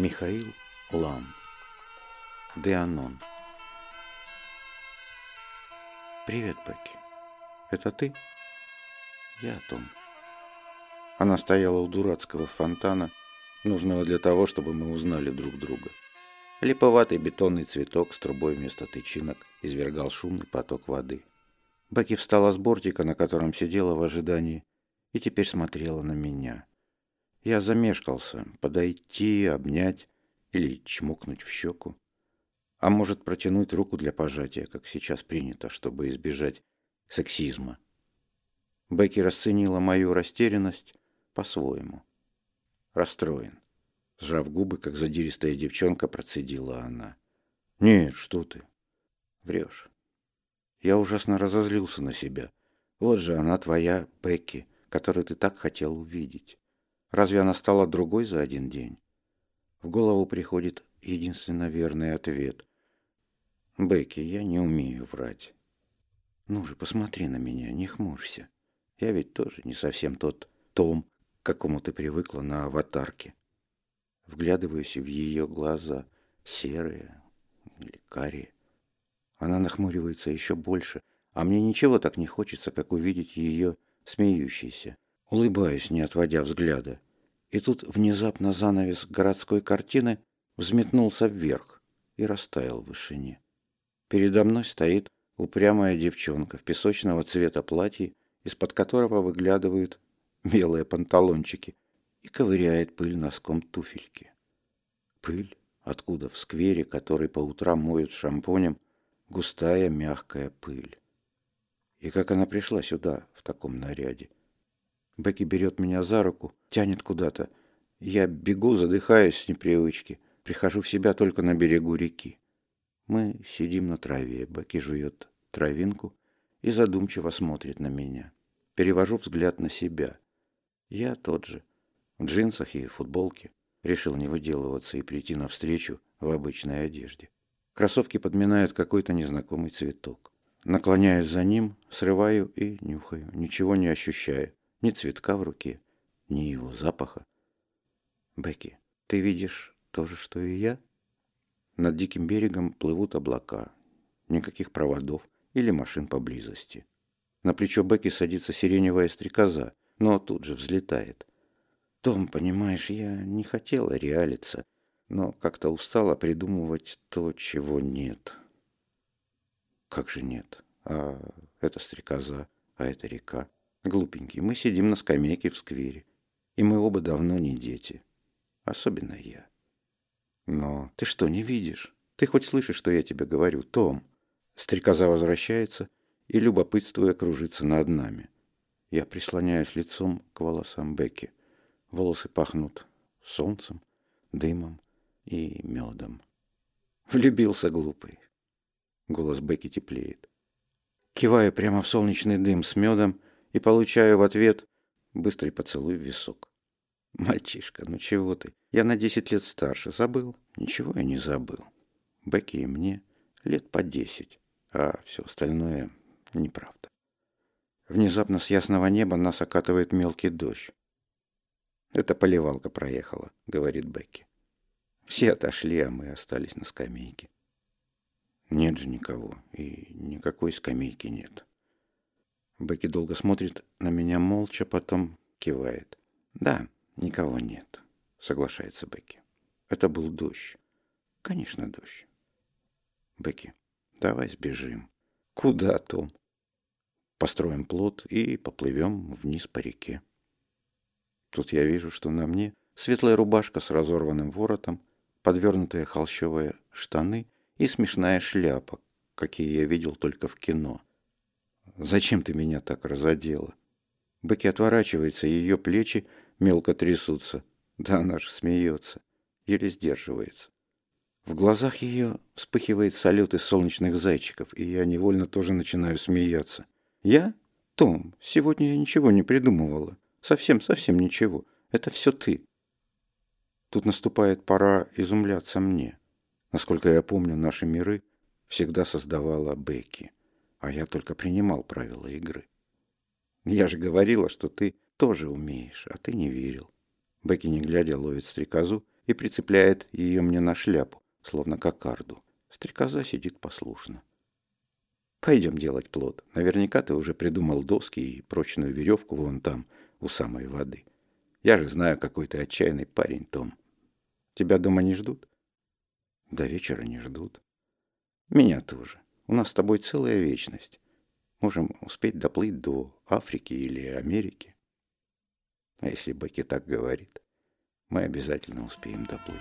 Михаил Лан. Деанон. Привет, Бекки. Это ты? Я Том. Она стояла у дурацкого фонтана, нужного для того, чтобы мы узнали друг друга. Липоватый бетонный цветок с трубой вместо тычинок извергал шумный поток воды. Бекки встала с бортика, на котором сидела в ожидании, и теперь смотрела на меня. Я замешкался, подойти, обнять или чмокнуть в щеку. А может, протянуть руку для пожатия, как сейчас принято, чтобы избежать сексизма. Бекки расценила мою растерянность по-своему. Расстроен. Сжав губы, как задиристая девчонка, процедила она. «Нет, что ты?» «Врешь». Я ужасно разозлился на себя. Вот же она твоя, Бекки, которую ты так хотел увидеть. Разве она стала другой за один день? В голову приходит единственно верный ответ. Бекки, я не умею врать. Ну же, посмотри на меня, не хмурься. Я ведь тоже не совсем тот Том, к какому ты привыкла на аватарке. Вглядываюсь в ее глаза, серые или карие. Она нахмуривается еще больше, а мне ничего так не хочется, как увидеть ее смеющейся. Улыбаюсь, не отводя взгляда. И тут внезапно занавес городской картины взметнулся вверх и растаял в вышине. Передо мной стоит упрямая девчонка в песочного цвета платье, из-под которого выглядывают белые панталончики, и ковыряет пыль носком туфельки. Пыль, откуда в сквере, который по утрам моют шампунем, густая мягкая пыль. И как она пришла сюда в таком наряде? Бекки берет меня за руку, тянет куда-то. Я бегу, задыхаюсь с непривычки. Прихожу в себя только на берегу реки. Мы сидим на траве. Бекки жует травинку и задумчиво смотрит на меня. Перевожу взгляд на себя. Я тот же. В джинсах и футболке. Решил не выделываться и прийти навстречу в обычной одежде. Кроссовки подминают какой-то незнакомый цветок. Наклоняюсь за ним, срываю и нюхаю, ничего не ощущая ни цветка в руке, ни его запаха. Бекки, ты видишь то же, что и я? Над диким берегом плывут облака. Никаких проводов или машин поблизости. На плечо Бекки садится сиреневая стрекоза, но тут же взлетает. Том, понимаешь, я не хотела реалиться, но как-то устала придумывать то, чего нет. Как же нет? А это стрекоза, а это река. Глупенький, мы сидим на скамейке в сквере, и мы оба давно не дети. Особенно я. Но ты что, не видишь? Ты хоть слышишь, что я тебе говорю, Том? Стрекоза возвращается и, любопытствуя, кружится над нами. Я прислоняюсь лицом к волосам Бекки. Волосы пахнут солнцем, дымом и медом. Влюбился глупый. Голос Бекки теплеет. Киваю прямо в солнечный дым с медом и получаю в ответ быстрый поцелуй в висок. «Мальчишка, ну чего ты? Я на десять лет старше. Забыл?» «Ничего я не забыл. Бекки и мне лет по десять, а все остальное неправда». Внезапно с ясного неба нас окатывает мелкий дождь. «Это поливалка проехала», — говорит Бекки. Все отошли, а мы остались на скамейке. Нет же никого, и никакой скамейки нет. Бекки долго смотрит на меня молча, потом кивает. «Да, никого нет», — соглашается Бекки. «Это был дождь». «Конечно, дождь». «Бекки, давай сбежим». «Куда, Том?» «Построим плот и поплывем вниз по реке». Тут я вижу, что на мне светлая рубашка с разорванным воротом, подвернутые холщовые штаны и смешная шляпа, какие я видел только в кино — Зачем ты меня так разодела? Бекки отворачивается, ее плечи мелко трясутся. Да она же смеется, еле сдерживается. В глазах ее вспыхивает салют из солнечных зайчиков, и я невольно тоже начинаю смеяться. Я? Том, сегодня я ничего не придумывала. Совсем-совсем ничего. Это все ты. Тут наступает пора изумляться мне. Насколько я помню, наши миры всегда создавала Бекки а я только принимал правила игры. Я же говорила, что ты тоже умеешь, а ты не верил. Бекки, не глядя, ловит стрекозу и прицепляет ее мне на шляпу, словно кокарду. Стрекоза сидит послушно. Пойдем делать плод. Наверняка ты уже придумал доски и прочную веревку вон там, у самой воды. Я же знаю, какой ты отчаянный парень, Том. Тебя дома не ждут? До вечера не ждут. Меня тоже. У нас с тобой целая вечность. Можем успеть доплыть до Африки или Америки. А если Баки так говорит, мы обязательно успеем доплыть.